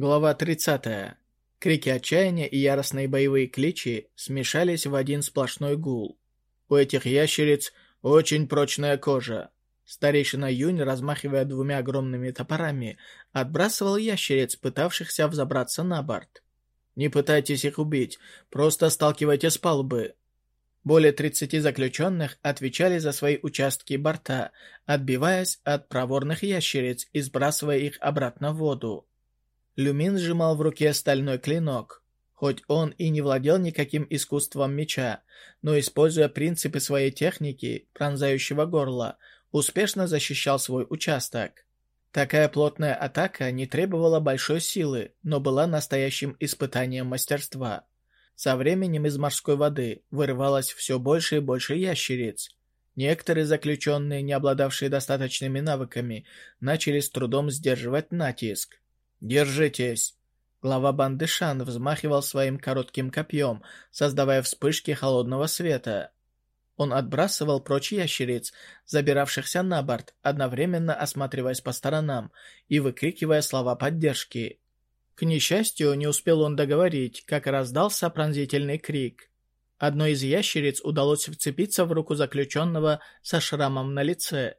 Глава 30. Крики отчаяния и яростные боевые кличи смешались в один сплошной гул. У этих ящериц очень прочная кожа. Старейшина Юнь, размахивая двумя огромными топорами, отбрасывал ящериц, пытавшихся взобраться на борт. «Не пытайтесь их убить, просто сталкивайте с палубы». Более 30 заключенных отвечали за свои участки борта, отбиваясь от проворных ящериц и сбрасывая их обратно в воду. Люмин сжимал в руке стальной клинок. Хоть он и не владел никаким искусством меча, но, используя принципы своей техники, пронзающего горла, успешно защищал свой участок. Такая плотная атака не требовала большой силы, но была настоящим испытанием мастерства. Со временем из морской воды вырывалось все больше и больше ящериц. Некоторые заключенные, не обладавшие достаточными навыками, начали с трудом сдерживать натиск. «Держитесь!» Глава банды Шан взмахивал своим коротким копьем, создавая вспышки холодного света. Он отбрасывал прочь ящериц, забиравшихся на борт, одновременно осматриваясь по сторонам и выкрикивая слова поддержки. К несчастью, не успел он договорить, как раздался пронзительный крик. Одной из ящериц удалось вцепиться в руку заключенного со шрамом на лице.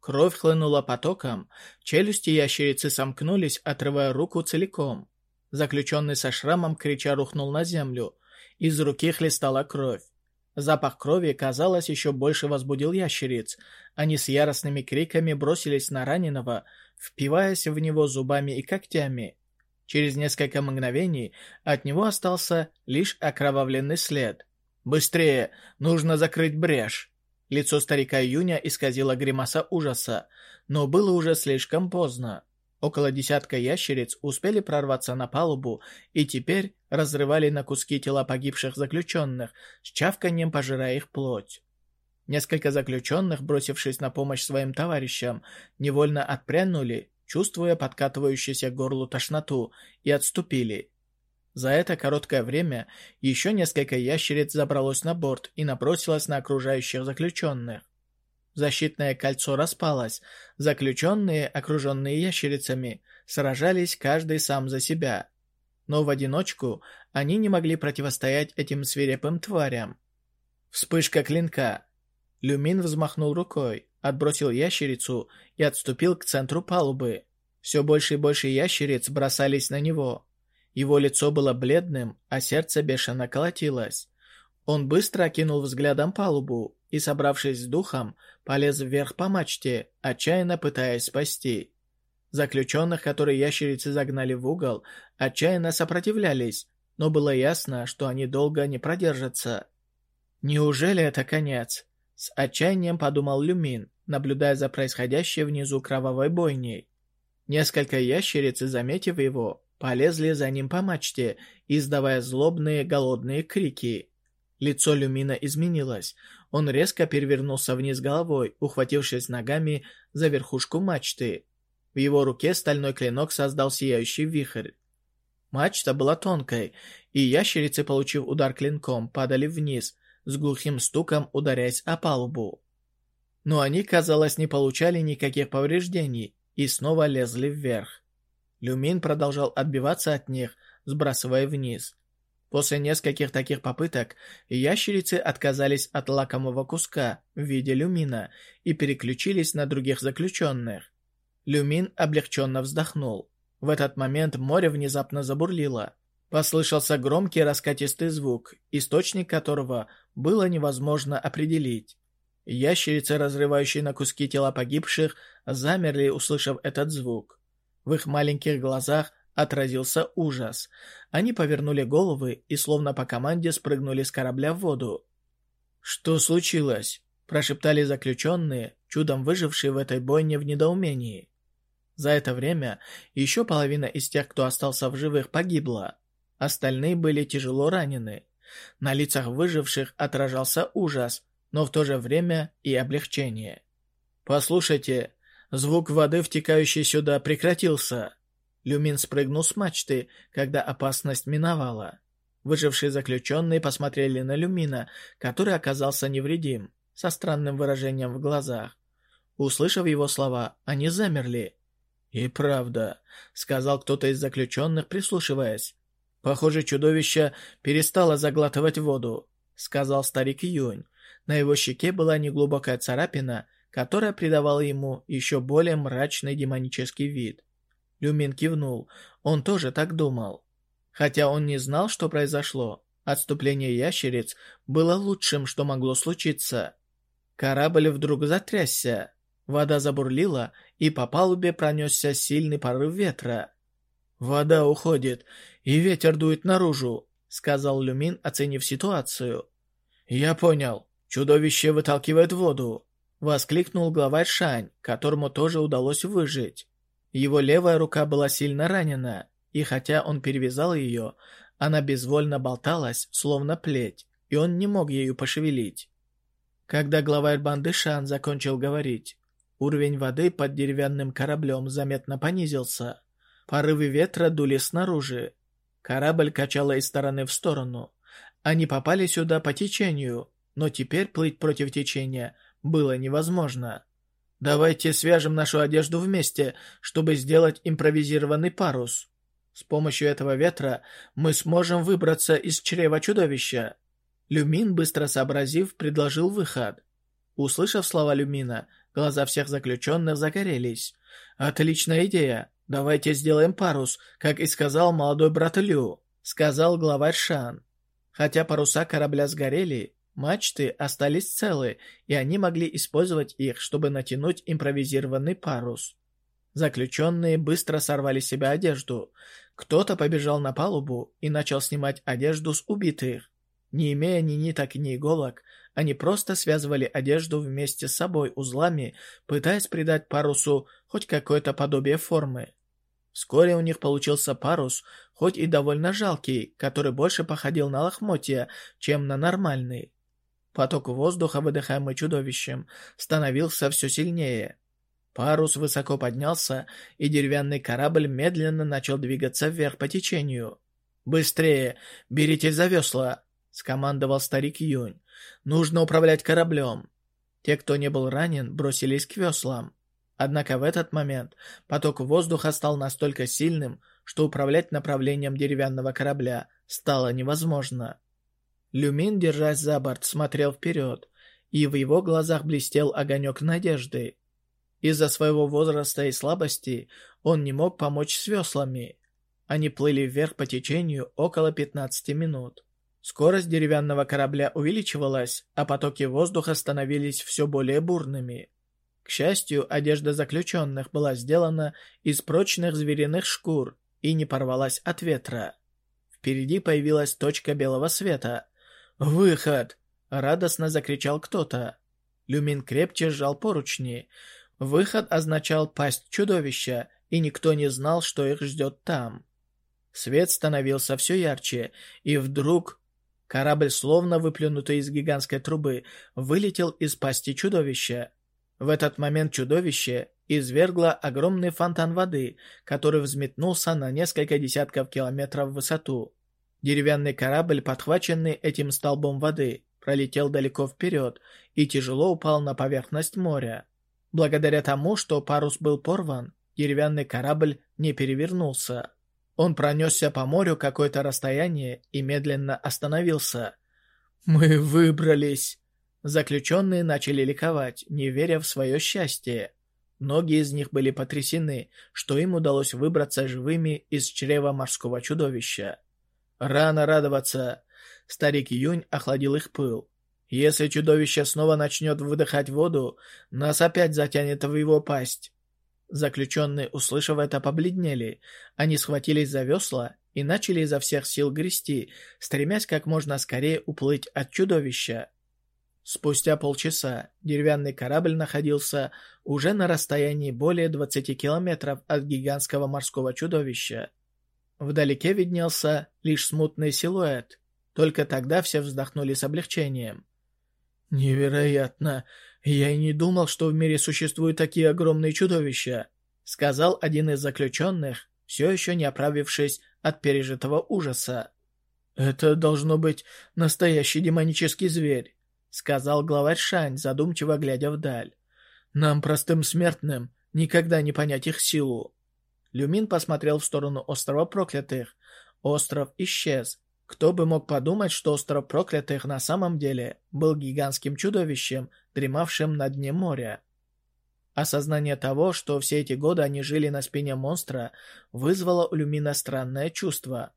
Кровь хлынула потоком, челюсти ящерицы сомкнулись, отрывая руку целиком. Заключенный со шрамом крича рухнул на землю. Из руки хлестала кровь. Запах крови, казалось, еще больше возбудил ящериц. Они с яростными криками бросились на раненого, впиваясь в него зубами и когтями. Через несколько мгновений от него остался лишь окровавленный след. «Быстрее! Нужно закрыть брешь!» Лицо старика Юня исказило гримаса ужаса, но было уже слишком поздно. Около десятка ящериц успели прорваться на палубу и теперь разрывали на куски тела погибших заключенных, с чавканьем пожирая их плоть. Несколько заключенных, бросившись на помощь своим товарищам, невольно отпрянули, чувствуя подкатывающуюся к горлу тошноту, и отступили. За это короткое время еще несколько ящериц забралось на борт и набросилось на окружающих заключенных. Защитное кольцо распалось. Заключенные, окруженные ящерицами, сражались каждый сам за себя. Но в одиночку они не могли противостоять этим свирепым тварям. Вспышка клинка. Люмин взмахнул рукой, отбросил ящерицу и отступил к центру палубы. Все больше и больше ящериц бросались на него. Его лицо было бледным, а сердце бешено колотилось. Он быстро окинул взглядом палубу и, собравшись с духом, полез вверх по мачте, отчаянно пытаясь спасти. Заключенных, которые ящерицы загнали в угол, отчаянно сопротивлялись, но было ясно, что они долго не продержатся. «Неужели это конец?» С отчаянием подумал Люмин, наблюдая за происходящей внизу кровавой бойней. Несколько ящериц, заметив его, полезли за ним по мачте, издавая злобные голодные крики. Лицо Люмина изменилось. Он резко перевернулся вниз головой, ухватившись ногами за верхушку мачты. В его руке стальной клинок создал сияющий вихрь. Мачта была тонкой, и ящерицы, получив удар клинком, падали вниз, с глухим стуком ударяясь о палубу. Но они, казалось, не получали никаких повреждений и снова лезли вверх. Люмин продолжал отбиваться от них, сбрасывая вниз. После нескольких таких попыток ящерицы отказались от лакомого куска в виде люмина и переключились на других заключенных. Люмин облегченно вздохнул. В этот момент море внезапно забурлило. Послышался громкий раскатистый звук, источник которого было невозможно определить. Ящерицы, разрывающие на куски тела погибших, замерли, услышав этот звук. В их маленьких глазах отразился ужас. Они повернули головы и словно по команде спрыгнули с корабля в воду. «Что случилось?» – прошептали заключенные, чудом выжившие в этой бойне в недоумении. За это время еще половина из тех, кто остался в живых, погибла. Остальные были тяжело ранены. На лицах выживших отражался ужас, но в то же время и облегчение. «Послушайте, Звук воды, втекающей сюда, прекратился. Люмин спрыгнул с мачты, когда опасность миновала. Выжившие заключенные посмотрели на Люмина, который оказался невредим, со странным выражением в глазах. Услышав его слова, они замерли. «И правда», — сказал кто-то из заключенных, прислушиваясь. «Похоже, чудовище перестало заглатывать воду», — сказал старик Юнь. На его щеке была неглубокая царапина, которая придавала ему еще более мрачный демонический вид. Люмин кивнул. Он тоже так думал. Хотя он не знал, что произошло, отступление ящериц было лучшим, что могло случиться. Корабль вдруг затрясся. Вода забурлила, и по палубе пронесся сильный порыв ветра. «Вода уходит, и ветер дует наружу», — сказал Люмин, оценив ситуацию. «Я понял. Чудовище выталкивает воду», — воскликнул главарь Шань, которому тоже удалось выжить. Его левая рука была сильно ранена, и хотя он перевязал ее, она безвольно болталась, словно плеть, и он не мог ею пошевелить. Когда главарь банды Шан закончил говорить, Уровень воды под деревянным кораблем заметно понизился. Порывы ветра дули снаружи. Корабль качало из стороны в сторону. Они попали сюда по течению, но теперь плыть против течения было невозможно. Давайте свяжем нашу одежду вместе, чтобы сделать импровизированный парус. С помощью этого ветра мы сможем выбраться из чрева чудовища. Люмин, быстро сообразив, предложил выход. Услышав слова Люмина, Глаза всех заключенных загорелись. «Отличная идея! Давайте сделаем парус, как и сказал молодой брат Лю», — сказал главарь Шан. Хотя паруса корабля сгорели, мачты остались целы, и они могли использовать их, чтобы натянуть импровизированный парус. Заключенные быстро сорвали с себя одежду. Кто-то побежал на палубу и начал снимать одежду с убитых. Не имея ни ниток, ни иголок, они просто связывали одежду вместе с собой узлами, пытаясь придать парусу хоть какое-то подобие формы. Вскоре у них получился парус, хоть и довольно жалкий, который больше походил на лохмотья, чем на нормальный. Поток воздуха, выдыхаемый чудовищем, становился все сильнее. Парус высоко поднялся, и деревянный корабль медленно начал двигаться вверх по течению. «Быстрее! Берите за весла!» — скомандовал старик Юнь. «Нужно управлять кораблем». Те, кто не был ранен, бросились к веслам. Однако в этот момент поток воздуха стал настолько сильным, что управлять направлением деревянного корабля стало невозможно. Люмин, держась за борт, смотрел вперед, и в его глазах блестел огонек надежды. Из-за своего возраста и слабости он не мог помочь с веслами. Они плыли вверх по течению около 15 минут. Скорость деревянного корабля увеличивалась, а потоки воздуха становились все более бурными. К счастью, одежда заключенных была сделана из прочных звериных шкур и не порвалась от ветра. Впереди появилась точка белого света. «Выход!» — радостно закричал кто-то. Люмин крепче сжал поручни. Выход означал пасть чудовища, и никто не знал, что их ждет там. Свет становился все ярче, и вдруг Корабль, словно выплюнутый из гигантской трубы, вылетел из пасти чудовища. В этот момент чудовище извергло огромный фонтан воды, который взметнулся на несколько десятков километров в высоту. Деревянный корабль, подхваченный этим столбом воды, пролетел далеко вперед и тяжело упал на поверхность моря. Благодаря тому, что парус был порван, деревянный корабль не перевернулся. Он пронесся по морю какое-то расстояние и медленно остановился. «Мы выбрались!» Заключенные начали ликовать, не веря в свое счастье. Многие из них были потрясены, что им удалось выбраться живыми из чрева морского чудовища. Рано радоваться. Старик Юнь охладил их пыл. Если чудовище снова начнет выдыхать воду, нас опять затянет в его пасть. Заключенные, услышав это, побледнели. Они схватились за весла и начали изо всех сил грести, стремясь как можно скорее уплыть от чудовища. Спустя полчаса деревянный корабль находился уже на расстоянии более 20 километров от гигантского морского чудовища. Вдалеке виднелся лишь смутный силуэт. Только тогда все вздохнули с облегчением. «Невероятно! Я и не думал, что в мире существуют такие огромные чудовища», сказал один из заключенных, все еще не оправившись от пережитого ужаса. «Это должно быть настоящий демонический зверь», сказал главарь Шань, задумчиво глядя вдаль. «Нам, простым смертным, никогда не понять их силу». Люмин посмотрел в сторону острова Проклятых. Остров исчез. Кто бы мог подумать, что остров Проклятых на самом деле был гигантским чудовищем, дремавшим на дне моря. Осознание того, что все эти годы они жили на спине монстра, вызвало у Люмина странное чувство.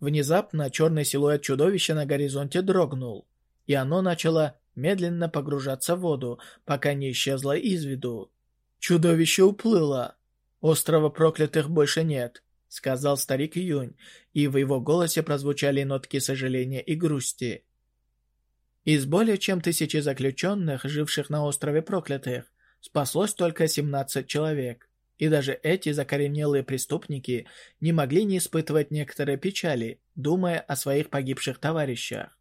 Внезапно черный силуэт чудовища на горизонте дрогнул, и оно начало медленно погружаться в воду, пока не исчезло из виду. Чудовище уплыло. Острова проклятых больше нет сказал старик Юнь, и в его голосе прозвучали нотки сожаления и грусти. Из более чем тысячи заключенных, живших на острове Проклятых, спаслось только 17 человек. И даже эти закоренелые преступники не могли не испытывать некоторые печали, думая о своих погибших товарищах.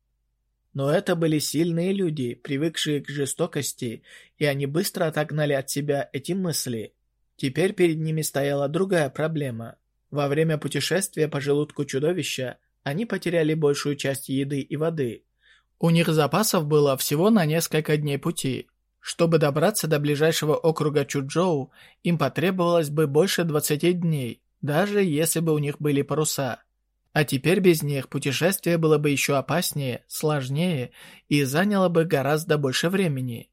Но это были сильные люди, привыкшие к жестокости, и они быстро отогнали от себя эти мысли. Теперь перед ними стояла другая проблема. Во время путешествия по желудку чудовища они потеряли большую часть еды и воды. У них запасов было всего на несколько дней пути. Чтобы добраться до ближайшего округа Чуджоу, им потребовалось бы больше 20 дней, даже если бы у них были паруса. А теперь без них путешествие было бы еще опаснее, сложнее и заняло бы гораздо больше времени.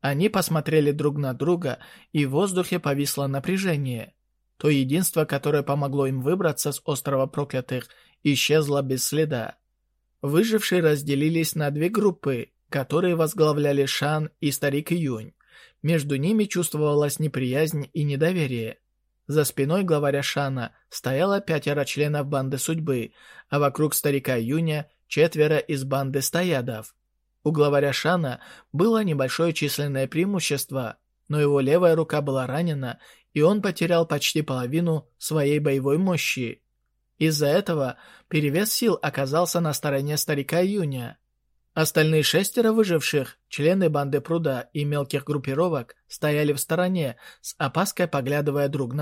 Они посмотрели друг на друга, и в воздухе повисло напряжение. То единство, которое помогло им выбраться с острова проклятых, исчезло без следа. Выжившие разделились на две группы, которые возглавляли Шан и Старик Юнь. Между ними чувствовалась неприязнь и недоверие. За спиной главаря Шана стояло пятеро членов банды судьбы, а вокруг старика Юня четверо из банды стоядов. У главаря Шана было небольшое численное преимущество, но его левая рука была ранена, и он потерял почти половину своей боевой мощи. Из-за этого перевес сил оказался на стороне старика Юня. Остальные шестеро выживших, члены банды пруда и мелких группировок, стояли в стороне, с опаской поглядывая друг на